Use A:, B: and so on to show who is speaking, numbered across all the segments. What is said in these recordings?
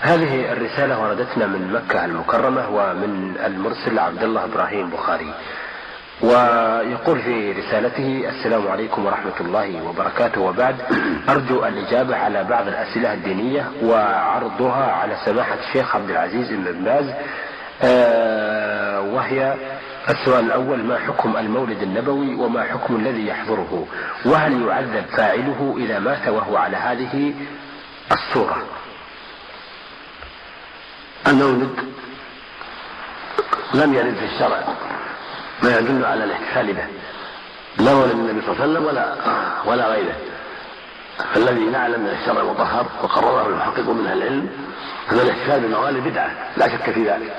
A: هذه الرسالة وردتنا من مكة المكرمة ومن المرسل عبد الله إبراهيم بخاري. ويقول في رسالته السلام عليكم ورحمة الله وبركاته. وبعد أرجو الإجابة على بعض الأسئلة الدينية وعرضها على سماحة الشيخ عبد العزيز بن باز. آه وهي السؤال الأول ما حكم المولد النبوي وما حكم الذي يحضره؟ وهل يعذب فاعله إذا مات وهو على هذه الصورة؟
B: المولد لم يرد في الشرع ما يدل على الاحتفال به لا مولد النبي صلى الله عليه وسلم ولا ولا غيره. فالذي نعلم من الشرع المطهر وقرره المحقق من أهل العلم ان الاحتفال بالموالد بدعة لا شك في ذلك.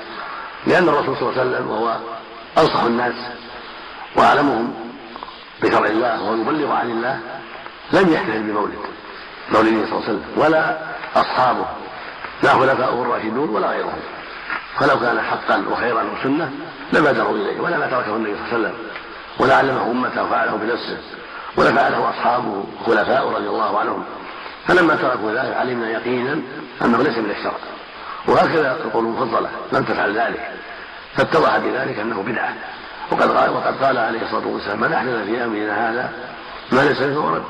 B: لأن الرسول صلى الله عليه وسلم وهو أنصح الناس وأعلمهم بشرع الله ويبلغ عن الله لم يحتفل بمولد مولده صلى الله عليه وسلم ولا أصحابه. لا خلفاؤه الراشدون ولا غيرهم. فلو كان حقا وخيرا وسنة لبادروا إليه ولا ما تركه النبي صلى الله عليه وسلم. ولا علمه أمته وفعله بنفسه. ولا فعله أصحابه خلفاء رضي الله عنهم. فلما تركوا ذلك علمنا يقينا أنه ليس من الشرع. وهكذا القول المفضلة لم تفعل ذلك. فاتضح بذلك أنه بدعة. وقد قال وقد قال عليه الصلاة والسلام من أحدث في أمرنا هذا ما ليس فهو رد.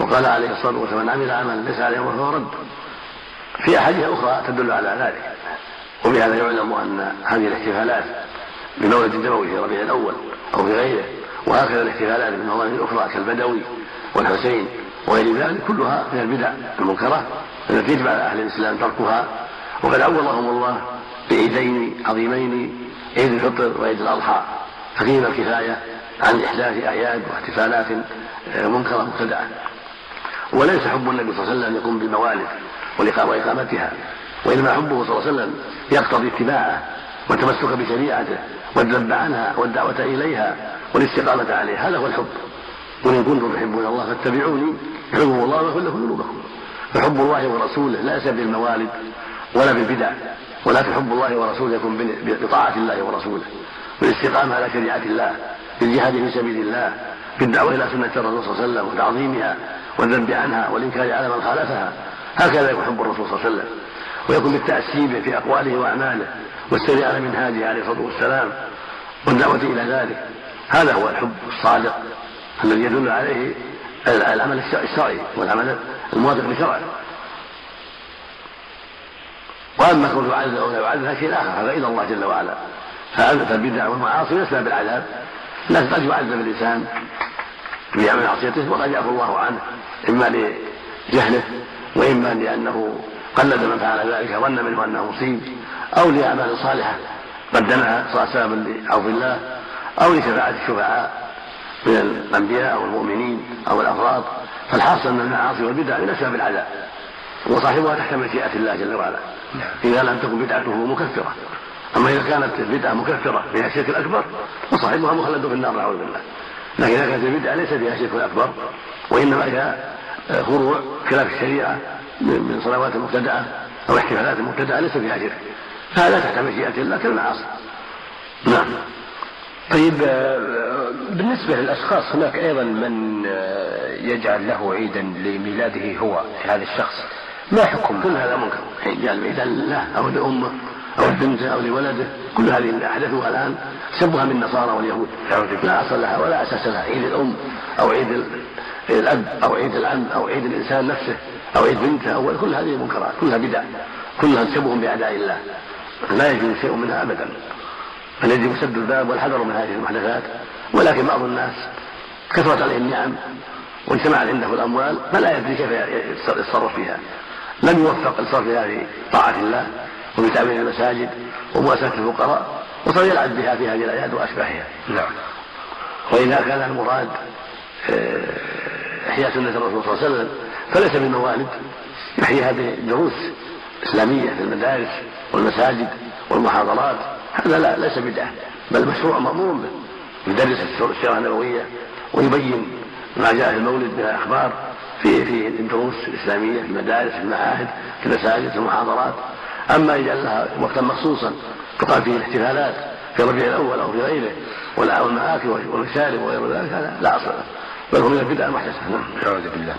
B: وقال عليه الصلاة والسلام من عمل عملا ليس عليه فهو رد. في أحاديث أخرى تدل على ذلك وبهذا يعلم أن هذه الاحتفالات بمولد النبوي في ربيع الأول أو في غيره وهكذا الاحتفالات بالموالد الأخرى كالبدوي والحسين وغير ذلك كلها من البدع المنكرة التي يجب على أهل الإسلام تركها وقد عوضهم الله بعيدين عظيمين عيد الفطر وعيد الأضحى. ففيهما الكفاية عن إحداث أعياد واحتفالات منكرة مبتدعة. وليس حب النبي صلى الله عليه وسلم يقوم بالموالد. وإقامتها وإنما حبه صلى الله عليه وسلم يقتضي اتباعه والتمسك بشريعته والذب عنها والدعوة إليها والاستقامة عليها. هذا هو الحب. قل إن كنتم تحبون الله فاتبعوني يحبكم الله ويغفر لكم ذنوبكم. فحب الله ورسوله ليس بالموالد ولا بالبدع ولكن حب الله ورسوله يكون بطاعة الله ورسوله بالاستقامة على شريعة الله بالجهاد في سبيل الله بالدعوة إلى سنة الرسول صلى الله عليه وسلم وتعظيمها والذب عنها والإنكار على من خالفها. هكذا يكون حب الرسول صلى الله عليه وسلم. ويكون بالتأسي به في أقواله وأعماله والسير على منهاجه عليه الصلاة والسلام والدعوة إلى ذلك. هذا هو الحب الصادق الذي يدل عليه العمل الشرعي والعمل الموافق لشرعه وأما كون يعذب أو لا يعذب هذا شيء آخر هذا إلى الله جل وعلا. فالبدع والمعاصي ليس بالعذاب لكن قد يعذب الإنسان بعمل معصيته وقد يعفو الله عنه إما لجهله وإما لأنه قلد من فعل ذلك ظن منه أنه مصيب أو لأعمال صالحة قدمها صار سببا لعفو الله أو لشفاعة الشفعاء من الأنبياء أو المؤمنين أو الأفراد. فالحاصل أن المعاصي والبدع من أسباب العذاب وصاحبها تحت مشيئة الله جل وعلا. إذا لم تكن بدعته مكفرة. أما إذا كانت البدعة مكفرة فيها الشرك الأكبر فصاحبها مخلد في النار نعوذ بالله. لكن إذا كانت البدعة ليس فيها الشرك الأكبر وإنما هي فروع خلاف الشريعة من صلوات مبتدعه أو احتفالات مبتدعه ليس فيها شرك فهذا تحت مشيئة الله كالمعاصي نعم.
A: طيب بالنسبة للأشخاص هناك أيضا من يجعل له عيدا لميلاده هو هذا الشخص. ما حكم؟
B: كل هذا منكر. يجعل عيدا لله أو لأمه أو لبنته أو لولده. كل هذه اللي أحدثوها الآن سبها من النصارى واليهود. لا أصل لها ولا أساس لها عيد الأم أو عيد الأب أو عيد العم أو عيد الإنسان نفسه أو عيد بنته أو كل هذه منكرات كلها بدع كلها شبه بأعداء الله. لا يجوز شيء منها أبدا. بل يجب سد الباب والحذر من هذه المحدثات. ولكن بعض الناس كثرت عليه النعم واجتمعت عنده الأموال فلا يدري كيف يتصرف فيها. لم يوفق لصرفها في طاعة الله وبتامين المساجد ومؤسسه الفقراء وصار يلعب بها في هذه الايات وأشباهها.
A: نعم.
B: وإذا كان المراد احياء سنة الرسول صلى الله عليه وسلم فليس بالموالد يحييها بدروس اسلاميه في المدارس والمساجد والمحاضرات. هذا لا ليس بدعة بل مشروع مامور به. يدرس السيره النبويه ويبين ما جاء في المولد من الاخبار في في الدروس الإسلامية في المدارس في المعاهد في المساجد في المحاضرات. أما يجعل لها وقتا مخصوصا تقام فيه الاحتفالات في الربيع الأول أو في غيره والمآكل والمشارب وغير ذلك هذا لا أصل له. بل هو من البدع المحدثه
A: نعم بالله.